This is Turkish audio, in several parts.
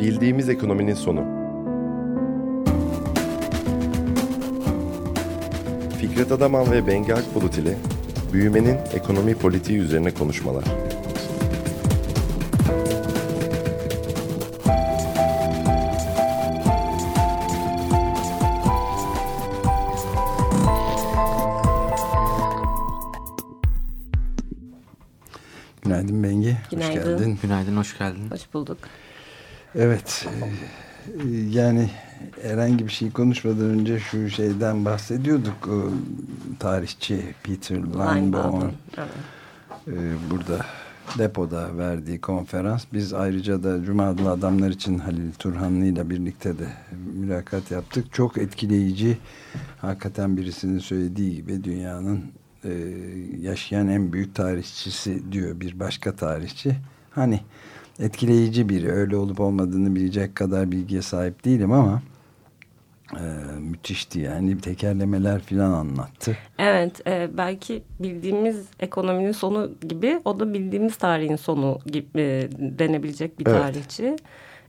Bildiğimiz ekonominin sonu. Fikret Adaman ve Bengi Akbulut ile büyümenin ekonomi politiği üzerine konuşmalar. Günaydın Bengi. Günaydın. Hoş geldin. Günaydın, hoş geldin. Hoş bulduk. Evet. e, Yani herhangi bir şey konuşmadan önce şu şeyden bahsediyorduk. Tarihçi Peter Linebaum Linebaum, evet. e, burada depoda verdiği konferans. Biz ayrıca da Cuma adlı adamlar için Halil Turhanlı ile birlikte de mülakat yaptık. Çok etkileyici. Hakikaten birisinin söylediği gibi dünyanın e, yaşayan en büyük tarihçisi diyor bir başka tarihçi. Hani etkileyici biri. Öyle olup olmadığını bilecek kadar bilgiye sahip değilim ama e, müthişti yani. Tekerlemeler filan anlattı. Evet, e, belki bildiğimiz ekonominin sonu gibi, o da bildiğimiz tarihin sonu gibi e, denebilecek bir Evet. tarihçi.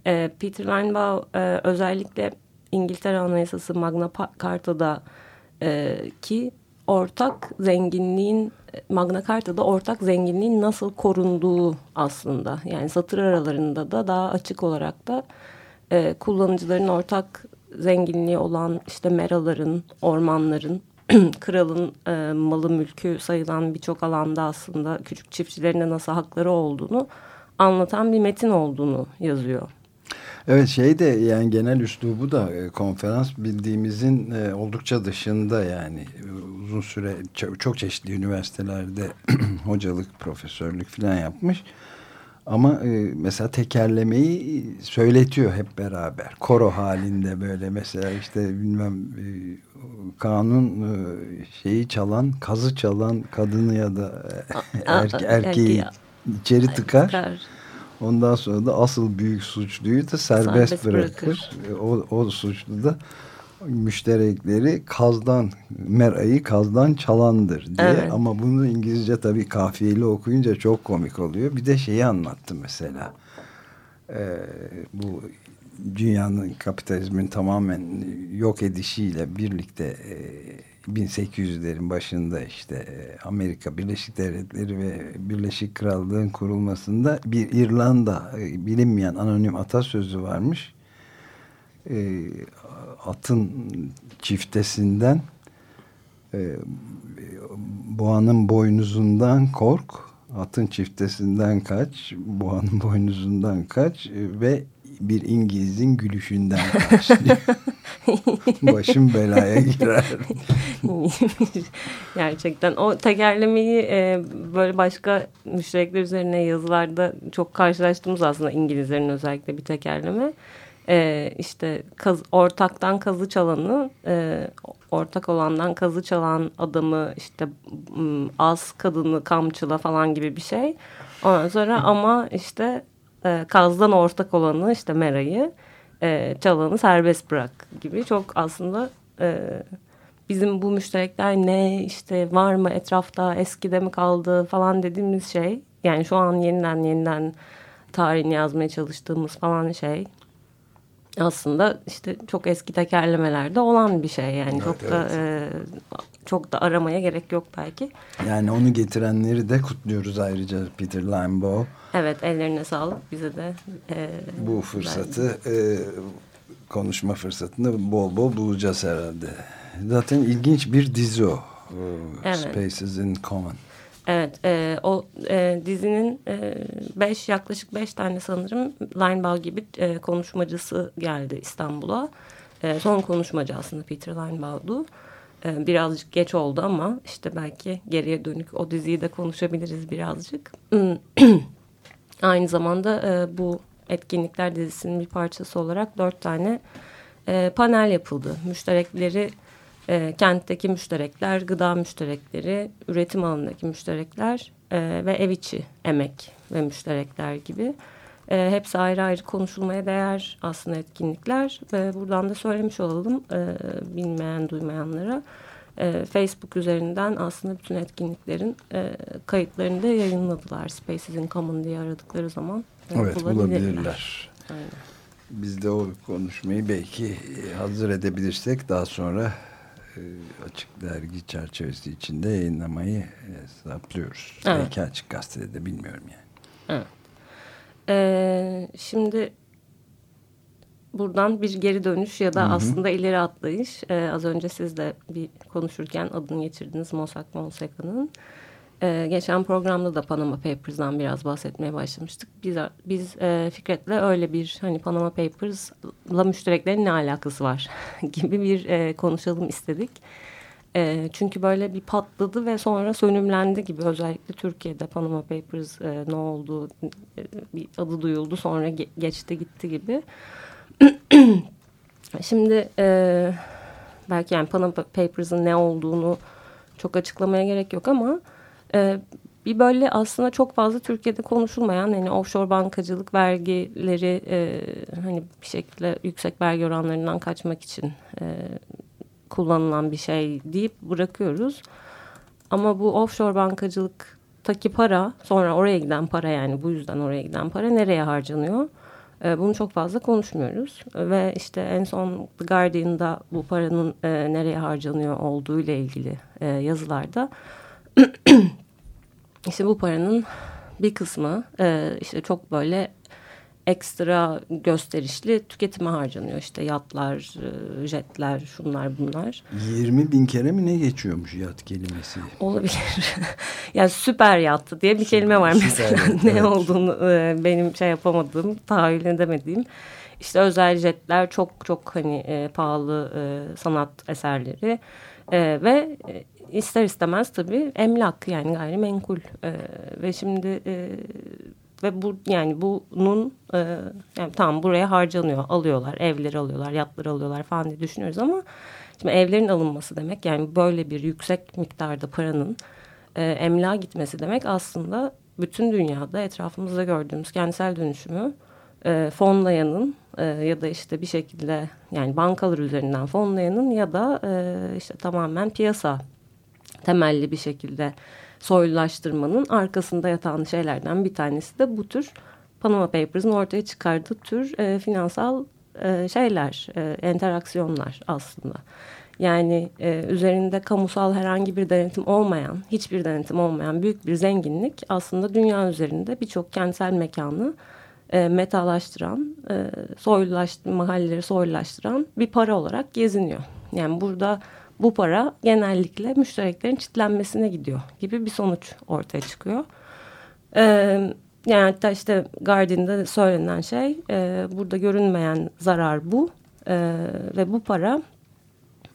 E, Peter Linebaugh e, özellikle İngiltere Anayasası Magna Carta'da e, ki ortak zenginliğin Magna Carta'da ortak zenginliğin nasıl korunduğu aslında. Yani satır aralarında da daha açık olarak da e, kullanıcıların ortak zenginliği olan işte meraların, ormanların, kralın e, malı mülkü sayılan birçok alanda aslında küçük çiftçilerin de nasıl hakları olduğunu anlatan bir metin olduğunu yazıyor. Evet şey de yani genel üslubu da e, konferans bildiğimizin e, oldukça dışında yani uzun süre ço- çok çeşitli üniversitelerde hocalık, profesörlük falan yapmış. Ama e, mesela tekerlemeyi söyletiyor hep beraber. Koro halinde böyle mesela işte bilmem e, kanun e, şeyi çalan, kazı çalan kadını ya da erke- erkeği içeri tıkar. Ondan sonra da asıl büyük suçluyu da serbest, Serbest bırakır. bırakır. O, o suçlu da müşterekleri kazdan, merayı kazdan çalandır diye. Evet. Ama bunu İngilizce tabii kafiyeli okuyunca çok komik oluyor. Bir de şeyi anlattı mesela. Ee, bu dünyanın kapitalizmin tamamen yok edişiyle birlikte e, 1800'lerin başında işte e, Amerika Birleşik Devletleri ve Birleşik Krallığın kurulmasında bir İrlanda e, bilinmeyen anonim atasözü varmış. E, atın çiftesinden e, boğanın boynuzundan kork, atın çiftesinden kaç, boğanın boynuzundan kaç ve bir İngiliz'in gülüşünden kaç diyor. Başım belaya girer. Gerçekten o tekerlemeyi e, böyle başka müşterekler üzerine yazılarda çok karşılaştığımız aslında İngilizlerin özellikle bir tekerleme. E, işte kaz, ortaktan kazı çalanı, e, ortak olandan kazı çalan adamı işte az kadını kamçıla falan gibi bir şey. Ondan sonra ama işte e, kazdan ortak olanı işte Mera'yı e, çalanı serbest bırak gibi çok aslında e, bizim bu müşterekler ne işte var mı etrafta eskide mi kaldı falan dediğimiz şey yani şu an yeniden yeniden tarihini yazmaya çalıştığımız falan şey aslında işte çok eski tekerlemelerde olan bir şey yani Evet, çok da e, çok da aramaya gerek yok belki. Yani onu getirenleri de kutluyoruz ayrıca Peter Linebaugh. Evet ellerine sağlık bize de e, Bu fırsatı e, konuşma fırsatını bol bol bulacağız herhalde. Zaten ilginç bir dizi o. E, Evet. Spaces in Common. Evet, e, o e, dizinin e, beş yaklaşık beş tane sanırım Linebaugh gibi e, konuşmacısı geldi İstanbul'a. E, son konuşmacı aslında Peter Linebaugh'du. E, birazcık geç oldu ama işte belki geriye dönük o diziyi de konuşabiliriz birazcık. Aynı zamanda e, bu etkinlikler dizisinin bir parçası olarak dört tane e, panel yapıldı. Müşterekleri e, kentteki müşterekler, gıda müşterekleri, üretim alanındaki müşterekler e, ve ev içi emek ve müşterekler gibi. E, hepsi ayrı ayrı konuşulmaya değer aslında etkinlikler. Ve buradan da söylemiş olalım e, bilmeyen duymayanlara. E, Facebook üzerinden aslında bütün etkinliklerin e, kayıtlarını da yayınladılar. Spaces in Common diye aradıkları zaman e, Evet bulabilirler. Aynen. biz de o konuşmayı belki e, hazır edebilirsek daha sonra e, açık dergi çerçevesi içinde yayınlamayı hesaplıyoruz. Evet. Belki açık gazetede de bilmiyorum yani. Evet. Ee, şimdi buradan bir geri dönüş ya da Hı hı. aslında ileri atlayış. Ee, az önce siz de bir konuşurken adını geçirdiniz Mossack Fonseca'nın. Ee, geçen programda da Panama Papers'dan biraz bahsetmeye başlamıştık. Biz, biz e, Fikret'le öyle bir hani Panama Papers'la müştereklerin ne alakası var gibi bir e, konuşalım istedik. E, çünkü böyle bir patladı ve sonra sönümlendi gibi özellikle Türkiye'de Panama Papers e, ne oldu e, bir adı duyuldu sonra ge geçti gitti gibi. Şimdi e, belki yani Panama Papers'ın ne olduğunu çok açıklamaya gerek yok ama e, bir böyle aslında çok fazla Türkiye'de konuşulmayan hani offshore bankacılık vergileri e, hani bir şekilde yüksek vergi oranlarından kaçmak için e, kullanılan bir şey deyip bırakıyoruz. Ama bu offshore bankacılıktaki para sonra oraya giden para yani bu yüzden oraya giden para nereye harcanıyor? E, bunu çok fazla konuşmuyoruz. Ve işte en son The Guardian'da bu paranın e, nereye harcanıyor olduğu ile ilgili e, yazılarda işte bu paranın bir kısmı e, işte çok böyle ekstra gösterişli tüketime harcanıyor. İşte yatlar, e, jetler, şunlar bunlar. 20 bin kere mi ne geçiyormuş yat kelimesi? Olabilir. yani süper yattı diye bir kelime var Süper mesela. yat, ne evet. olduğunu e, benim şey yapamadığım, tahayyül edemediğim. İşte özel jetler çok çok hani e, pahalı e, sanat eserleri e, ve e, ister istemez tabii emlak yani gayrimenkul e, ve şimdi e, ve bu yani bunun e, yani tamam buraya harcanıyor. Alıyorlar evleri alıyorlar yatları alıyorlar falan diye düşünüyoruz ama şimdi evlerin alınması demek yani böyle bir yüksek miktarda paranın e, emlağa gitmesi demek aslında bütün dünyada etrafımızda gördüğümüz kentsel dönüşümü e, fonlayanın e, ya da işte bir şekilde yani bankalar üzerinden fonlayanın ya da e, işte tamamen piyasa temelli bir şekilde soylulaştırmanın arkasında yatan şeylerden bir tanesi de bu tür Panama Papers'ın ortaya çıkardığı tür e, finansal e, şeyler, e, interaksiyonlar aslında. Yani e, üzerinde kamusal herhangi bir denetim olmayan, hiçbir denetim olmayan büyük bir zenginlik aslında dünya üzerinde birçok kentsel mekanı e, metalaştıran, e, soylulaştıran, mahalleleri soylulaştıran bir para olarak geziniyor. Yani burada bu para genellikle müştereklerin çitlenmesine gidiyor gibi bir sonuç ortaya çıkıyor. E, yani hatta işte Guardian'da söylenen şey e, burada görünmeyen zarar bu e, ve bu para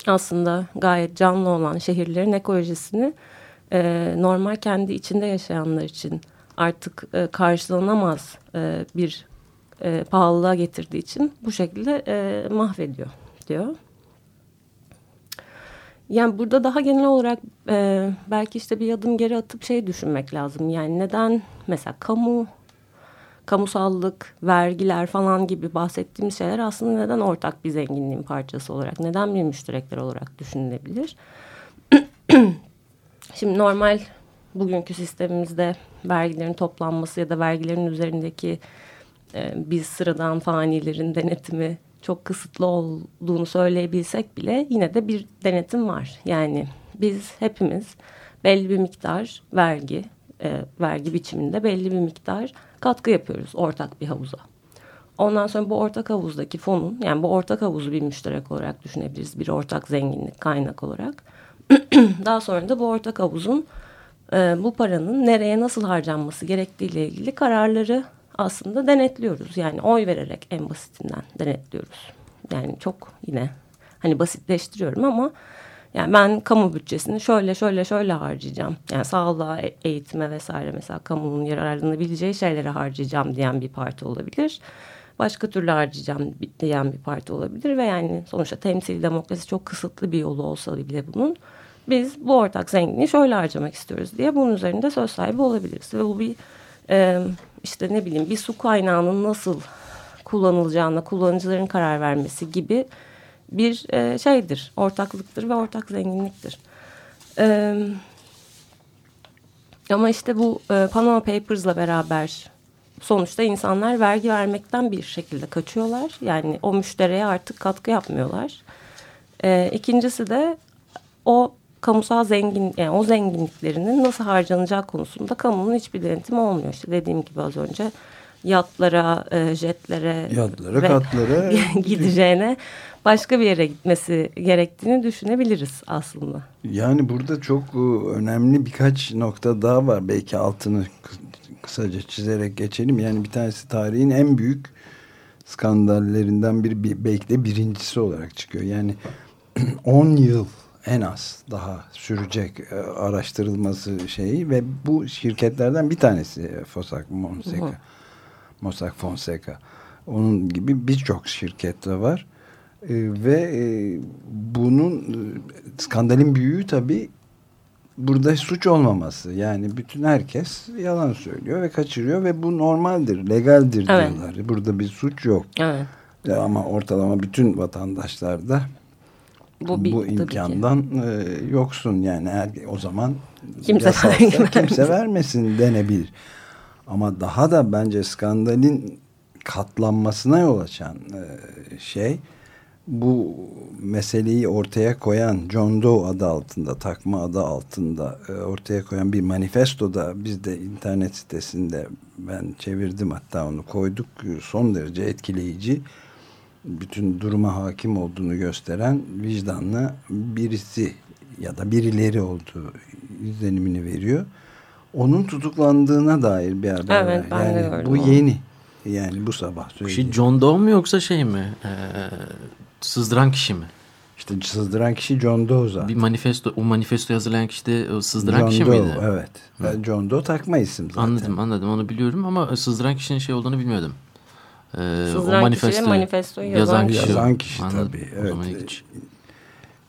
aslında gayet canlı olan şehirlerin ekolojisini e, normal kendi içinde yaşayanlar için artık e, karşılanamaz e, bir e, pahalılığa getirdiği için bu şekilde e, mahvediyor diyor. Yani burada daha genel olarak e, belki işte bir adım geri atıp şey düşünmek lazım. Yani neden mesela kamu, kamusallık, vergiler falan gibi bahsettiğimiz şeyler aslında neden ortak bir zenginliğin parçası olarak, neden bir müşterekler olarak düşünülebilir? Şimdi normal bugünkü sistemimizde vergilerin toplanması ya da vergilerin üzerindeki e, biz sıradan fanilerin denetimi çok kısıtlı olduğunu söyleyebilsek bile yine de bir denetim var. Yani biz hepimiz belli bir miktar vergi, e, vergi biçiminde belli bir miktar katkı yapıyoruz ortak bir havuza. Ondan sonra bu ortak havuzdaki fonun, yani bu ortak havuzu bir müşterek olarak düşünebiliriz. Bir ortak zenginlik kaynak olarak. Daha sonra da bu ortak havuzun e, bu paranın nereye nasıl harcanması gerektiğiyle ilgili kararları aslında denetliyoruz. Yani oy vererek en basitinden denetliyoruz. Yani çok yine hani basitleştiriyorum ama yani ben kamu bütçesini şöyle şöyle şöyle harcayacağım. Yani sağlığa, e- eğitime vesaire mesela kamunun yararlanabileceği şeylere harcayacağım diyen bir parti olabilir. Başka türlü harcayacağım diyen bir parti olabilir ve yani sonuçta temsil demokrasi çok kısıtlı bir yolu olsa bile bunun biz bu ortak zenginliği şöyle harcamak istiyoruz diye bunun üzerinde söz sahibi olabiliriz. Ve bu bir e, işte ne bileyim bir su kaynağının nasıl kullanılacağına kullanıcıların karar vermesi gibi bir e, şeydir. Ortaklıktır ve ortak zenginliktir. E, ama işte bu e, Panama Papers'la beraber sonuçta insanlar vergi vermekten bir şekilde kaçıyorlar. Yani o müşteriye artık katkı yapmıyorlar. E, ikincisi de o kamusal zengin yani o zenginliklerinin nasıl harcanacağı konusunda kamunun hiçbir denetimi olmuyor. İşte dediğim gibi az önce yatlara, e, jetlere Yatlara, ve katlara gideceğine başka bir yere gitmesi gerektiğini düşünebiliriz aslında. Yani burada çok e, önemli birkaç nokta daha var. Belki altını kısaca çizerek geçelim. Yani bir tanesi tarihin en büyük skandallerinden biri belki de birincisi olarak çıkıyor. Yani 10 yıl en az daha sürecek e, araştırılması şeyi ve bu şirketlerden bir tanesi Fosak Fonseca. Mossack Fonseca. Onun gibi birçok şirket de var. E, ve e, bunun e, skandalin büyüğü tabii burada suç olmaması. Yani bütün herkes yalan söylüyor ve kaçırıyor ve bu normaldir, legaldir evet. diyorlar. Burada bir suç yok. Evet. Ama ortalama bütün vatandaşlarda bu, bir, bu imkandan e, yoksun yani her, o zaman kimse, kimse vermesin denebilir. Ama daha da bence skandalin katlanmasına yol açan e, şey bu meseleyi ortaya koyan John Doe adı altında, takma adı altında e, ortaya koyan bir manifestoda biz de internet sitesinde ben çevirdim hatta onu koyduk. Son derece etkileyici bütün duruma hakim olduğunu gösteren vicdanlı birisi ya da birileri olduğu izlenimini veriyor. Onun tutuklandığına dair bir haber evet, var. Ben yani de bu yeni. Yani bu sabah söyleyeyim. Şey John Doe mu yoksa şey mi? Ee, sızdıran kişi mi? İşte sızdıran kişi John Doe zaten. Bir manifesto, o manifesto hazırlayan kişi de o sızdıran John kişi Doe, miydi? Evet. Hı. John Doe takma isim zaten. Anladım anladım onu biliyorum ama sızdıran kişinin şey olduğunu bilmiyordum. Ee, Sızdıran o manifesto, manifestoyu yazan, yazan kişi. Yazan kişi Anladım. tabii. Evet.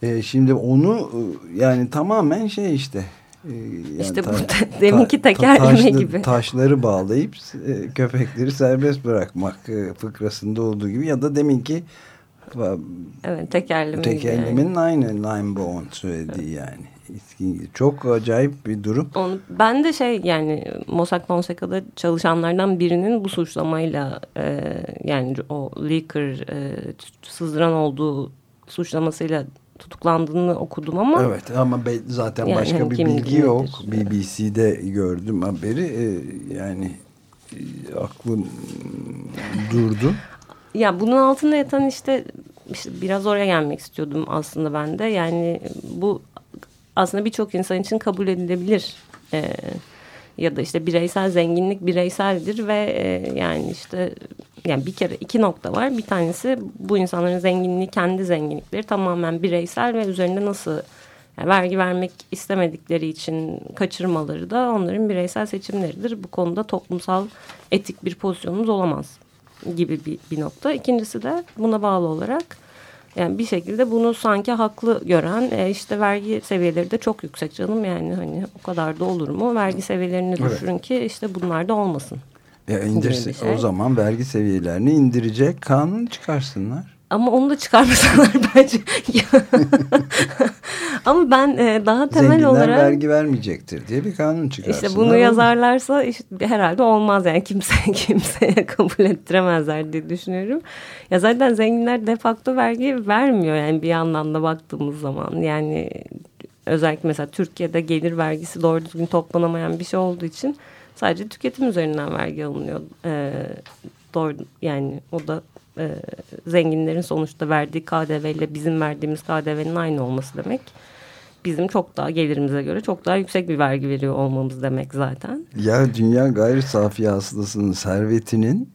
E, şimdi onu yani tamamen şey işte yani işte ta, bu deminki tekerleme taşlı, gibi. Taşları bağlayıp e, köpekleri serbest bırakmak e, fıkrasında olduğu gibi ya da deminki evet, tekerleme tekerlemenin yani. aynı Limebone söylediği evet. yani. Çok acayip bir durum. Onu, ben de şey yani Mossack Fonseca'da çalışanlardan birinin bu suçlamayla e, yani o leaker e, sızdıran olduğu suçlamasıyla tutuklandığını okudum ama. Evet ama zaten yani başka hani bir bilgi yok. BBC'de gördüm haberi. Ee, yani e, aklım durdu. Ya bunun altında yatan işte, işte biraz oraya gelmek istiyordum aslında ben de. Yani bu aslında birçok insan için kabul edilebilir. Ee, ya da işte bireysel zenginlik bireyseldir ve e, yani işte yani bir kere iki nokta var. Bir tanesi bu insanların zenginliği kendi zenginlikleri tamamen bireysel ve üzerinde nasıl yani vergi vermek istemedikleri için kaçırmaları da onların bireysel seçimleridir. Bu konuda toplumsal etik bir pozisyonumuz olamaz gibi bir, bir nokta. İkincisi de buna bağlı olarak yani bir şekilde bunu sanki haklı gören e, işte vergi seviyeleri de çok yüksek canım yani hani o kadar da olur mu? Vergi seviyelerini düşürün evet. ki işte bunlar da olmasın. Ya indirsin, şey. O zaman vergi seviyelerini indirecek kanun çıkarsınlar. Ama onu da çıkarmasalar bence. Ama ben e, daha temel Zenginler olarak... vergi vermeyecektir diye bir kanun çıkarsınlar. İşte bunu yazarlarsa işte herhalde olmaz yani kimse kimseye kabul ettiremezler diye düşünüyorum. Ya zaten zenginler de facto vergi vermiyor yani bir yandan da baktığımız zaman. Yani özellikle mesela Türkiye'de gelir vergisi doğru düzgün toplanamayan bir şey olduğu için sadece tüketim üzerinden vergi alınıyor. Ee, doğru yani o da e, zenginlerin sonuçta verdiği KDV ile bizim verdiğimiz KDV'nin aynı olması demek. Bizim çok daha gelirimize göre çok daha yüksek bir vergi veriyor olmamız demek zaten. Ya dünya gayri safi hasılasının servetinin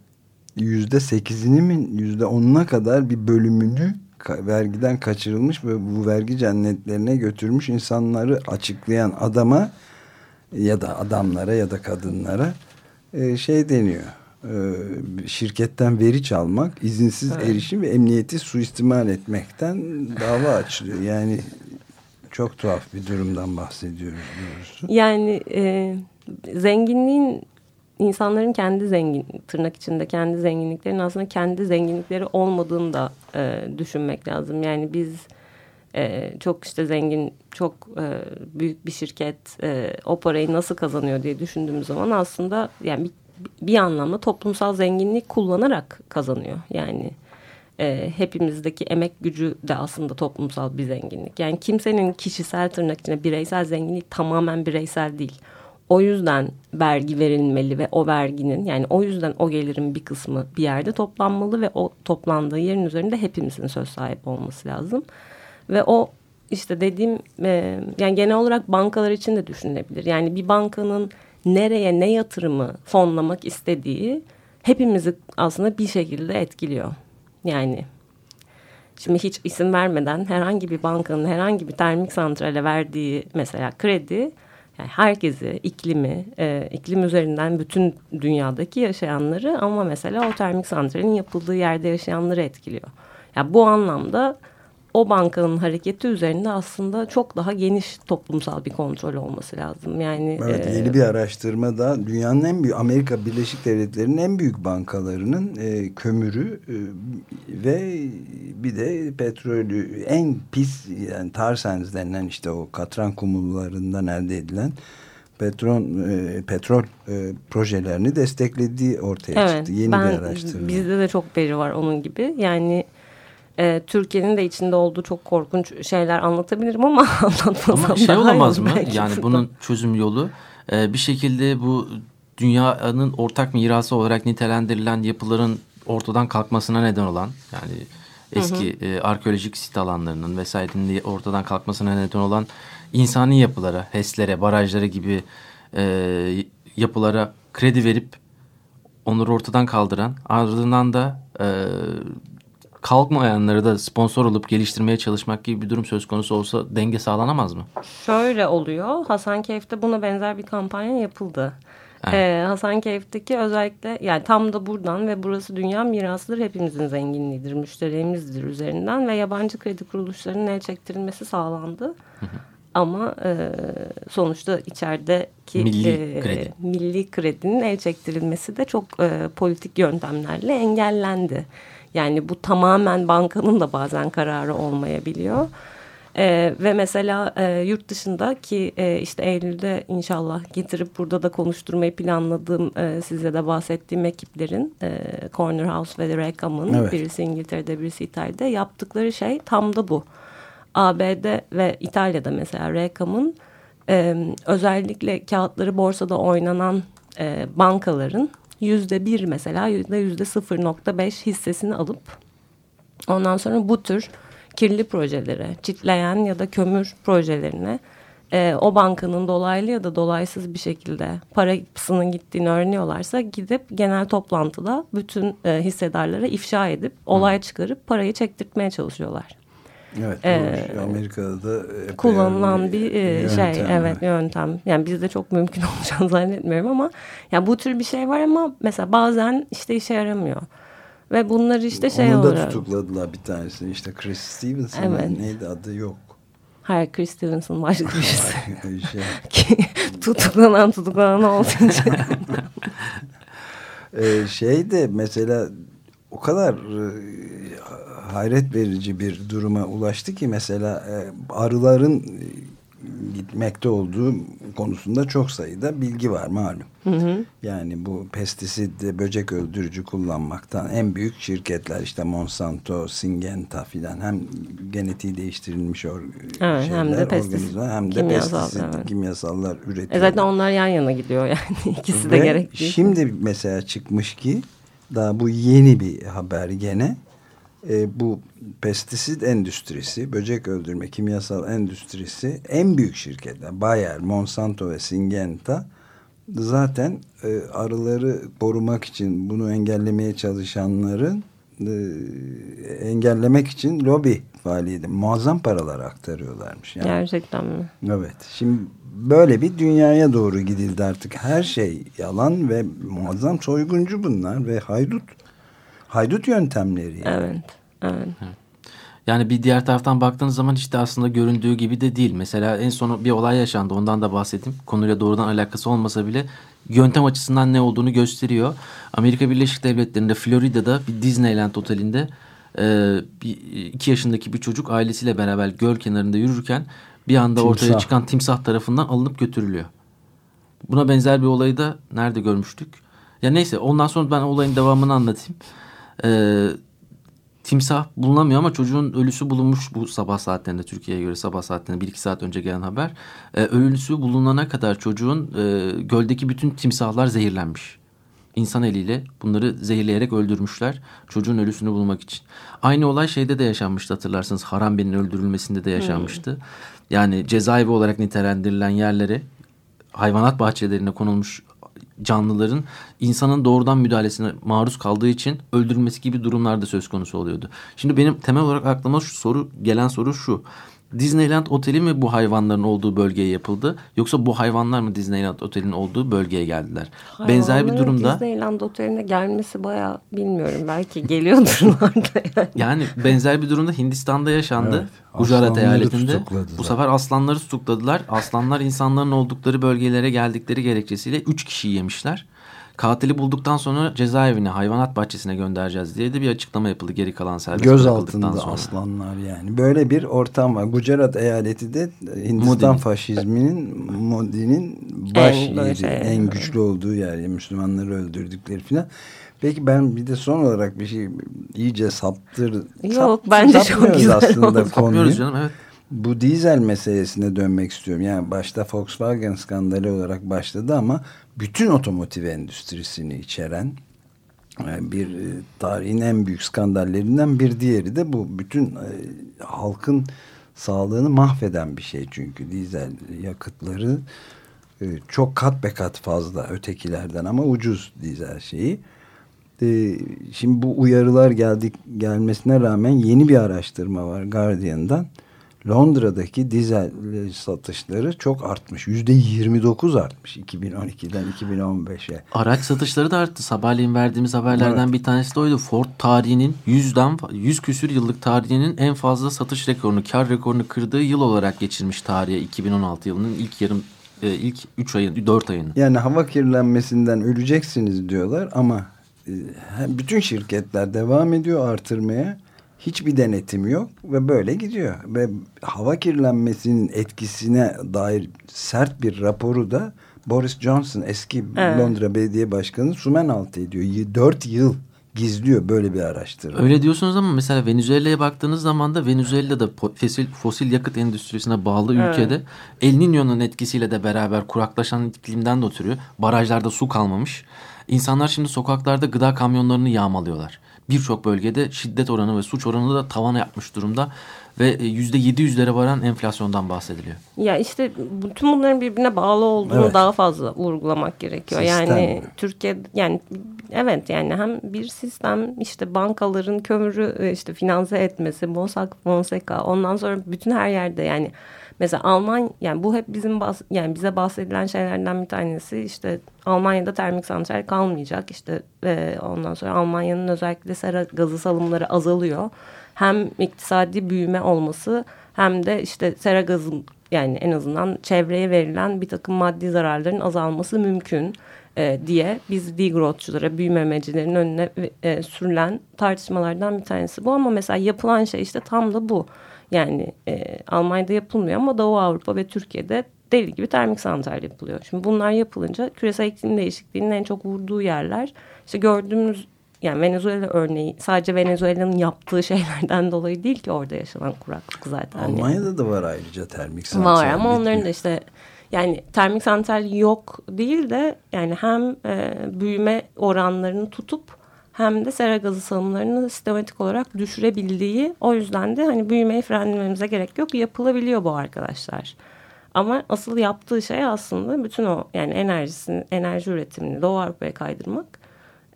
yüzde sekizini mi yüzde onuna kadar bir bölümünü vergiden kaçırılmış ve bu vergi cennetlerine götürmüş insanları açıklayan adama ya da adamlara ya da kadınlara e, şey deniyor şirketten veri çalmak, izinsiz evet. erişim ve emniyeti suistimal etmekten dava açılıyor. Yani çok tuhaf bir durumdan bahsediyoruz doğrusu. Yani e, zenginliğin insanların kendi zengin tırnak içinde kendi zenginliklerin aslında kendi zenginlikleri olmadığını da e, düşünmek lazım. Yani biz e, çok işte zengin çok e, büyük bir şirket e, o parayı nasıl kazanıyor diye düşündüğümüz zaman aslında yani bir bir anlamda toplumsal zenginliği kullanarak kazanıyor. Yani e, hepimizdeki emek gücü de aslında toplumsal bir zenginlik. Yani kimsenin kişisel tırnak içinde bireysel zenginliği tamamen bireysel değil. O yüzden vergi verilmeli ve o verginin yani o yüzden o gelirin bir kısmı bir yerde toplanmalı ve o toplandığı yerin üzerinde hepimizin söz sahibi olması lazım. Ve o işte dediğim e, yani genel olarak bankalar için de düşünülebilir. Yani bir bankanın nereye ne yatırımı fonlamak istediği hepimizi aslında bir şekilde etkiliyor. Yani şimdi hiç isim vermeden herhangi bir bankanın herhangi bir termik santrale verdiği mesela kredi yani herkesi iklimi, e, iklim üzerinden bütün dünyadaki yaşayanları ama mesela o termik santralin yapıldığı yerde yaşayanları etkiliyor. Yani bu anlamda o bankanın hareketi üzerinde aslında çok daha geniş toplumsal bir kontrol olması lazım. Yani Evet, e, yeni bir araştırma da dünyanın en büyük Amerika Birleşik Devletleri'nin en büyük bankalarının e, kömürü e, ve bir de petrolü en pis yani tar sands denilen işte o katran kumullarından elde edilen petrol e, petrol e, projelerini desteklediği ortaya evet, çıktı. Yeni ben, bir araştırma. Bizde de çok veri var onun gibi. Yani e, Türkiye'nin de içinde olduğu çok korkunç şeyler anlatabilirim ama anlatmasam Ama şey olamaz mı? Yani burada. bunun çözüm yolu e, bir şekilde bu dünyanın ortak mirası olarak nitelendirilen yapıların ortadan kalkmasına neden olan yani eski e, arkeolojik sit alanlarının vesairenin ortadan kalkmasına neden olan insani yapılara, HES'lere, barajlara gibi e, yapılara kredi verip onları ortadan kaldıran ardından da e, kalkmayanları da sponsor olup geliştirmeye çalışmak gibi bir durum söz konusu olsa denge sağlanamaz mı? Şöyle oluyor. Hasankeyf'te buna benzer bir kampanya yapıldı. Evet. Ee, Hasankeyf'teki özellikle yani tam da buradan ve burası dünya mirasıdır hepimizin zenginliğidir, müşterimizdir üzerinden ve yabancı kredi kuruluşlarının el çektirilmesi sağlandı. Ama e, sonuçta içerideki Milli e, kredi. milli kredinin el çektirilmesi de çok e, politik yöntemlerle engellendi. Yani bu tamamen bankanın da bazen kararı olmayabiliyor. Ee, ve mesela e, yurt dışında ki e, işte Eylül'de inşallah getirip burada da konuşturmayı planladığım e, size de bahsettiğim ekiplerin e, Corner House ve Rekam'ın Evet. birisi İngiltere'de birisi İtalya'da yaptıkları şey tam da bu. ABD ve İtalya'da mesela Rekam'ın e, özellikle kağıtları borsada oynanan e, bankaların yüzde bir mesela yüzde yüzde 0.5 hissesini alıp ondan sonra bu tür kirli projelere, çitleyen ya da kömür projelerine e, o bankanın dolaylı ya da dolaysız bir şekilde parasının gittiğini öğreniyorlarsa gidip genel toplantıda bütün e, hissedarlara ifşa edip olay çıkarıp parayı çektirtmeye çalışıyorlar. Evet, Ee, Amerika'da da kullanılan bir e, şey evet yöntem. Yani bizde çok mümkün olacağını zannetmiyorum ama ya bu tür bir şey var ama mesela bazen işte işe yaramıyor. Ve bunları işte şey Onu da olarak. tutukladılar bir tanesini işte Chris Stevenson Evet. neydi adı yok. Hayır Chris Stevenson başka birisi. şey, Ki tutuklanan tutuklanan olunca. Ee, şey de mesela o kadar e, hayret verici bir duruma ulaştı ki mesela e, arıların e, gitmekte olduğu konusunda çok sayıda bilgi var malum. Yani bu pestisit, e, böcek öldürücü kullanmaktan en büyük şirketler işte Monsanto, Syngenta filan hem genetiği değiştirilmiş or Evet, şeyler, hem de pestisit, hem de kimyasal, pestisit, evet. kimyasallar üretiyor. e zaten onlar yan yana gidiyor yani ikisi de Ve gerektiği. Şimdi mesela çıkmış ki daha bu yeni bir haber gene e, bu pestisit endüstrisi, böcek öldürme kimyasal endüstrisi en büyük şirketler Bayer, Monsanto ve Syngenta zaten e, arıları korumak için bunu engellemeye çalışanların e, engellemek için lobi faaliyeti muazzam paralar aktarıyorlarmış. Yani. Gerçekten mi? Evet. Şimdi böyle bir dünyaya doğru gidildi artık. Her şey yalan ve muazzam soyguncu bunlar ve haydut haydut yöntemleri. Yani. Evet. Evet. Yani bir diğer taraftan baktığınız zaman işte aslında göründüğü gibi de değil. Mesela en son bir olay yaşandı ondan da bahsedeyim. Konuyla doğrudan alakası olmasa bile yöntem açısından ne olduğunu gösteriyor. Amerika Birleşik Devletleri'nde Florida'da bir Disneyland otelinde e, bir, iki yaşındaki bir çocuk ailesiyle beraber göl kenarında yürürken bir anda ortaya Timsah. çıkan timsah tarafından alınıp götürülüyor. Buna benzer bir olayı da nerede görmüştük? Ya neyse ondan sonra ben olayın devamını anlatayım. Ee, timsah bulunamıyor ama çocuğun ölüsü bulunmuş bu sabah saatlerinde Türkiye'ye göre sabah saatlerinde bir iki saat önce gelen haber. Ee, ölüsü bulunana kadar çocuğun e, göldeki bütün timsahlar zehirlenmiş. İnsan eliyle bunları zehirleyerek öldürmüşler çocuğun ölüsünü bulmak için. Aynı olay şeyde de yaşanmıştı hatırlarsınız Harambe'nin öldürülmesinde de yaşanmıştı. Yani cezaevi olarak nitelendirilen yerlere hayvanat bahçelerine konulmuş canlıların insanın doğrudan müdahalesine maruz kaldığı için öldürülmesi gibi durumlar da söz konusu oluyordu. Şimdi benim temel olarak aklıma şu soru gelen soru şu. Disneyland Oteli mi bu hayvanların olduğu bölgeye yapıldı yoksa bu hayvanlar mı Disneyland Oteli'nin olduğu bölgeye geldiler? Benzer bir Hayvanların durumda Disneyland Oteli'ne gelmesi baya bilmiyorum. Belki geliyordur yani. yani benzer bir durumda Hindistan'da yaşandı. Evet, Gujarat eyaletinde. Bu sefer aslanları tutukladılar. Aslanlar insanların oldukları bölgelere geldikleri gerekçesiyle 3 kişiyi yemişler. Katili bulduktan sonra cezaevine, hayvanat bahçesine göndereceğiz diye de bir açıklama yapıldı geri kalan serbest Göz bırakıldıktan altında sonra. aslanlar yani. Böyle bir ortam var. Gujarat eyaleti de Hindistan Modi'nin. faşizminin Modi'nin baş En böyle yeri, şey, en güçlü olduğu yer. Müslümanları öldürdükleri falan. Peki ben bir de son olarak bir şey iyice saptır. Yok, bence çok sapmıyoruz güzel aslında oldu. konuyu. Sapıyoruz canım evet. Bu dizel meselesine dönmek istiyorum. Yani başta Volkswagen skandalı olarak başladı ama bütün otomotiv endüstrisini içeren e, bir e, tarihin en büyük skandallerinden bir diğeri de bu. Bütün e, halkın sağlığını mahveden bir şey çünkü dizel yakıtları çok kat be kat fazla ötekilerden ama ucuz dizel şeyi. Şimdi bu uyarılar geldik gelmesine rağmen yeni bir araştırma var Guardian'dan. Londra'daki dizel satışları çok artmış. Yüzde 29 artmış 2012'den 2015'e. Araç satışları da arttı. Sabahleyin verdiğimiz haberlerden bir tanesi de oydu. Ford tarihinin 100'den 100 küsür yıllık tarihinin en fazla satış rekorunu, kar rekorunu kırdığı yıl olarak geçirmiş tarihe 2016 yılının ilk yarım e, ilk 3 ayın 4 ayını. Yani hava kirlenmesinden öleceksiniz diyorlar ama e, bütün şirketler devam ediyor artırmaya. Hiçbir denetim yok ve böyle gidiyor. Ve hava kirlenmesinin etkisine dair sert bir raporu da Boris Johnson eski Evet. Londra Belediye Başkanı sumen altı ediyor. Y- Dört yıl gizliyor böyle bir araştırma. Öyle diyorsunuz ama mesela Venezuela'ya baktığınız zaman da Venezuela'da fosil, fosil yakıt endüstrisine bağlı Evet. ülkede El Niño'nun etkisiyle de beraber kuraklaşan iklimden de ötürü barajlarda su kalmamış. İnsanlar şimdi sokaklarda gıda kamyonlarını yağmalıyorlar. Birçok bölgede şiddet oranı ve suç oranı da tavana yapmış durumda ve e, yüzde 700'lere varan enflasyondan bahsediliyor. Ya işte bütün bunların birbirine bağlı olduğunu Evet. daha fazla vurgulamak gerekiyor. Sistem. Yani Türkiye yani evet yani hem bir sistem işte bankaların kömürü e, işte finanse etmesi, Mossack Fonseca ondan sonra bütün her yerde yani mesela Alman yani bu hep bizim bahs- yani bize bahsedilen şeylerden bir tanesi işte Almanya'da termik santral kalmayacak işte e, ondan sonra Almanya'nın özellikle sera gazı salımları azalıyor. Hem iktisadi büyüme olması hem de işte sera gazın yani en azından çevreye verilen bir takım maddi zararların azalması mümkün e, diye biz degrowthçulara, büyümemecilerin önüne e, sürülen tartışmalardan bir tanesi bu. Ama mesela yapılan şey işte tam da bu. Yani e, Almanya'da yapılmıyor ama Doğu Avrupa ve Türkiye'de deli gibi termik santral yapılıyor. Şimdi bunlar yapılınca küresel iklim değişikliğinin en çok vurduğu yerler işte gördüğümüz yani Venezuela örneği sadece Venezuela'nın yaptığı şeylerden dolayı değil ki orada yaşanan kuraklık zaten. yani. Almanya'da da var ayrıca termik santral. Var ama onların bitmiyor. da işte yani termik santral yok değil de yani hem e, büyüme oranlarını tutup hem de sera gazı salımlarını sistematik olarak düşürebildiği o yüzden de hani büyümeyi frenlememize gerek yok yapılabiliyor bu arkadaşlar. Ama asıl yaptığı şey aslında bütün o yani enerjisini, enerji üretimini Doğu Avrupa'ya kaydırmak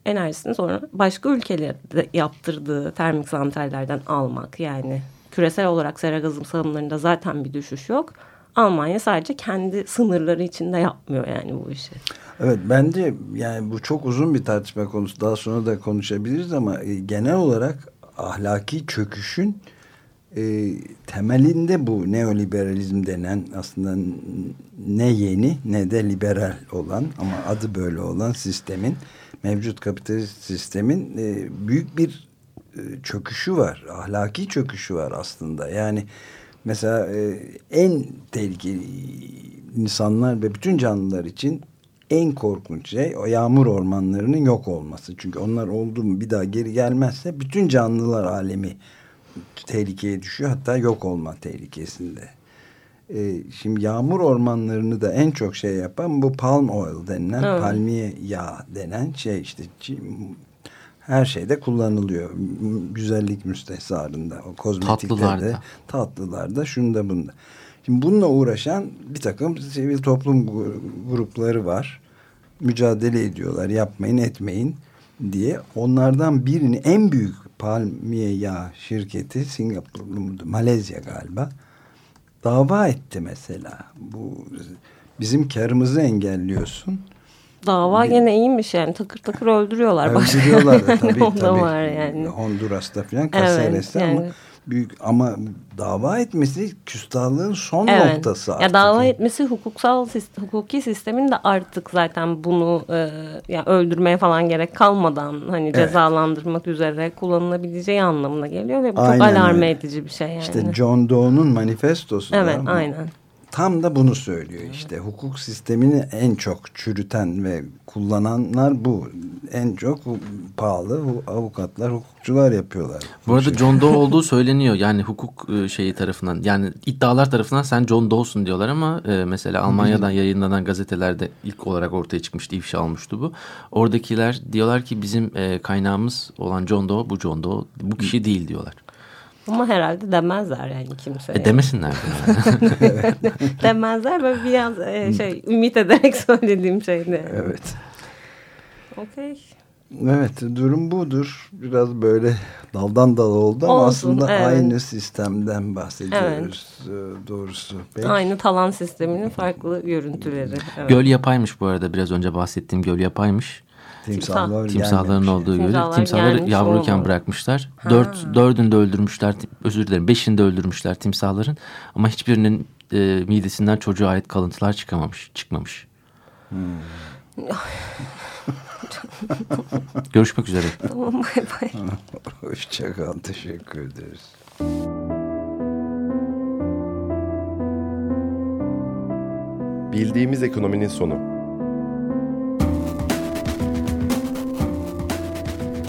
enerjisini sonra başka ülkelerde yaptırdığı termik santrallerden almak yani küresel olarak sera gazı salımlarında zaten bir düşüş yok. Almanya sadece kendi sınırları içinde yapmıyor yani bu işi. Evet bence yani bu çok uzun bir tartışma konusu. Daha sonra da konuşabiliriz ama e, genel olarak ahlaki çöküşün e, temelinde bu neoliberalizm denen aslında ne yeni ne de liberal olan ama adı böyle olan sistemin mevcut kapitalist sistemin e, büyük bir e, çöküşü var. Ahlaki çöküşü var aslında. Yani mesela e, en tehlikeli insanlar ve bütün canlılar için en korkunç şey o yağmur ormanlarının yok olması. Çünkü onlar oldu mu bir daha geri gelmezse bütün canlılar alemi tehlikeye düşüyor. Hatta yok olma tehlikesinde. Ee, şimdi yağmur ormanlarını da en çok şey yapan bu palm oil denilen Evet. palmiye yağı denen şey işte her şeyde kullanılıyor. Güzellik müstehsarında, o kozmetiklerde, Tatlılarda. tatlılarda, şunda bunda. Şimdi bununla uğraşan bir takım sivil toplum grupları var. Mücadele ediyorlar, yapmayın etmeyin diye. Onlardan birini en büyük palmiye yağı şirketi Singapurlu? Malezya galiba dava etti mesela. Bu bizim karımızı engelliyorsun. Dava gene iyiymiş yani takır takır öldürüyorlar. Öldürüyorlar da tabii da tabii. var yani. Honduras'ta falan Evet, Caceres'te ama yani. büyük ama dava etmesi küstahlığın son Evet. noktası artık. Ya dava etmesi hukuksal hukuki sistemin de artık zaten bunu e, ya öldürmeye falan gerek kalmadan hani cezalandırmak üzere kullanılabileceği anlamına geliyor ve bu Aynen çok alarm edici bir şey yani. İşte John Doe'nun manifestosu da evet aynen. Tam da bunu söylüyor işte. Hukuk sistemini en çok çürüten ve kullananlar bu. En çok pahalı avukatlar, hukukçular yapıyorlar. Bu arada John Doe olduğu söyleniyor. Yani hukuk e, şeyi tarafından. Yani iddialar tarafından sen John Doe'sun diyorlar ama e, mesela Almanya'dan yayınlanan gazetelerde ilk olarak ortaya çıkmıştı, ifşa olmuştu bu. Oradakiler diyorlar ki bizim e, kaynağımız olan John Doe bu John Doe bu kişi değil diyorlar. Ama herhalde demezler yani kimse. E demesinler. de demezler böyle biraz e, şey ümit ederek söylediğim şeydi. Evet. Okey. Evet durum budur. Biraz böyle daldan dala oldu ama Olsun, aslında evet. aynı sistemden bahsediyoruz e, doğrusu. Peki. Aynı talan sisteminin farklı görüntüleri. Evet. göl yapaymış bu arada biraz önce bahsettiğim göl yapaymış. Timsahlar Timsahların gelmemiş. olduğu göl. Timsahlar Timsahları gelmiş, yavruyken olmadı. bırakmışlar. Dört, dördünü de öldürmüşler. Özür dilerim. Beşini de öldürmüşler timsahların. Ama hiçbirinin e, midesinden çocuğa ait kalıntılar çıkamamış, çıkmamış. Hmm. Görüşmek üzere. Tamam bay bay. Hoşçakal. Teşekkür ederiz. Bildiğimiz ekonominin sonu.